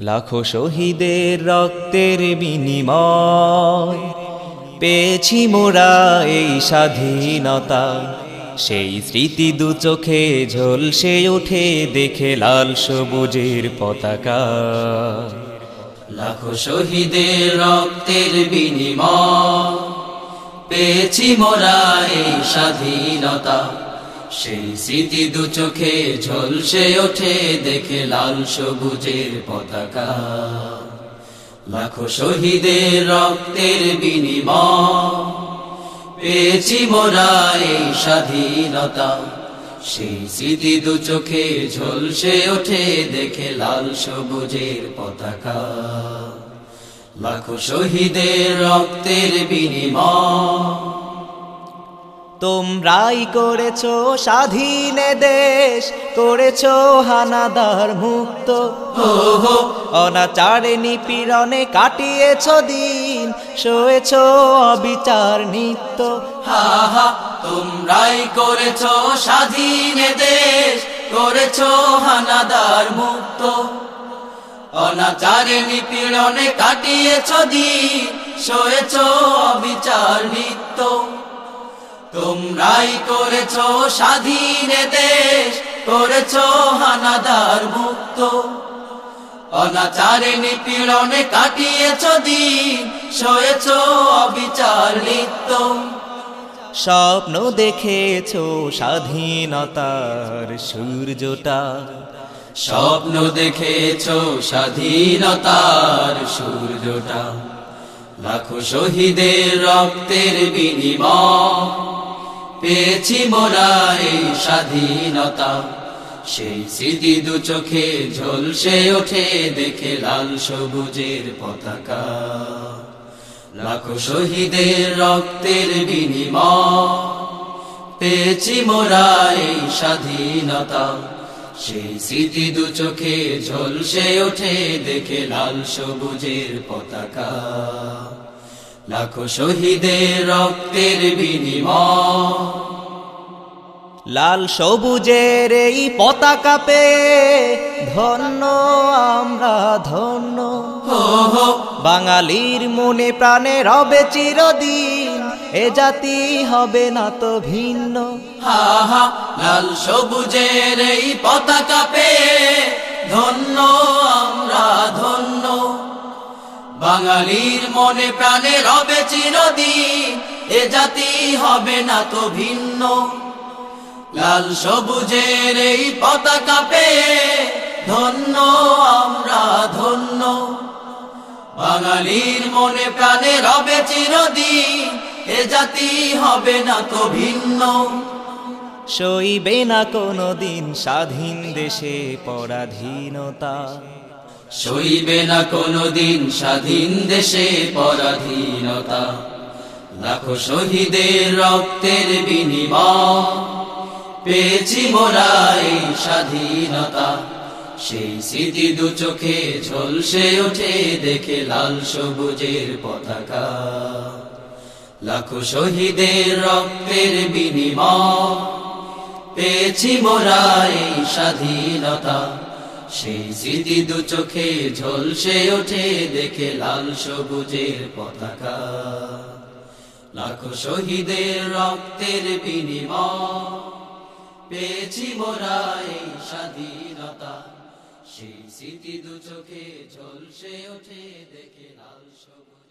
লাখো শহীদের রক্তের বিনিময়। পেয়েছি মোরা এই স্বাধীনতা। সেই স্মৃতি দু চোখে ঝলসে ওঠে, দেখে লাল সবুজের পতাকা। লাখো শহীদের রক্তের বিনিময়। পেয়েছি মোরা এই স্বাধীনতা। সেই স্মৃতি দু চোখে ঝলসে ওঠে, দেখে লাল সবুজের পতাকা। লাখো শহীদের রক্তের বিনিময়, পেয়েছি মোরা এই স্বাধীনতা। সেই স্মৃতি দু চোখে ঝলসে ওঠে, দেখে লাল সবুজের পতাকা। লাখো শহীদের রক্তের বিনিময় তোমরাই করেছ স্বাধীন দেশ, করেছ হানাদার মুক্ত। অনাচারে নিপীড়নে কাটিয়েছ দিন শোয়েছ অবিচার নিত্য। হা হা, তোমরাই করেছ স্বাধীন দেশ, করেছ হানাদার মুক্ত। অনাচারে নিপীড়নে কাটিয়েছ দিন শোয়েছ অবিচার নিত্য। তোমরাই করেছ স্বাধীন দেশ, করেছ হানাদার মুক্ত। অনাচারে নিপীড়নে কাটিয়েছ দিন শোয়েছ অবিচার নিত্য। স্বপ্ন দেখেছ স্বাধীনতার সূর্যটা। স্বপ্ন দেখেছ স্বাধীনতার সূর্যটা। লাখো শহীদের রক্তের বিনিময়। পেয়েছি মোরা এই স্বাধীনতা। সেই স্মৃতি দু চোখে ঝলসে ওঠে, দেখে লাল সবুজের পতাকা। লাখো শহীদের রক্তের বিনিময়, পেয়েছি মোরা এই স্বাধীনতা। সেই স্মৃতি দু চোখে ঝলসে ওঠে, দেখে লাল সবুজের পতাকা। লাখো শহীদের রক্তের বিনিময়। লাল সবুজের এই পতাকা পে ধন্য আমরা ধন্য। বাঙালির মনে প্রাণে রবে চিরদিন এ জাতি হবে না তো ভিন্ন। লাল সবুজের এই পতাকা পে ধন্য বাঙালির মনে প্রাণে রবে চিরদিন, এ জাতি হবে না তো ভিন্ন। লাল সবুজের এই পতাকা পে ধন্য আমরা, ধন্য। বাঙালির মনে প্রাণে রবে চিরদিন, এ জাতি হবে না তো ভিন্ন। সইবে না কোনো দিন স্বাধীন দেশে পরাধীনতা। সইবে না কোনদিন স্বাধীন দেশে পরাধীনতা। লাখো শহীদের রক্তের বিনিময়, পেয়েছি মোরা স্বাধীনতা। সেই স্মৃতি দু চোখে ঝলসে ওঠে, দেখে লাল সবুজের পতাকা। লাখো শহীদের রক্তের বিনিময়, পেয়েছি মোরা এই স্বাধীনতা। সেই স্মৃতি দু চোখে ঝলসে ওঠে দেখে লাল সবুজের পতাকা। লাখো শহীদের রক্তের বিনিময়, পেয়েছি মোরা এই স্বাধীনতা। সেই স্মৃতি দু চোখে ঝলসে ওঠে দেখে লাল সবুজ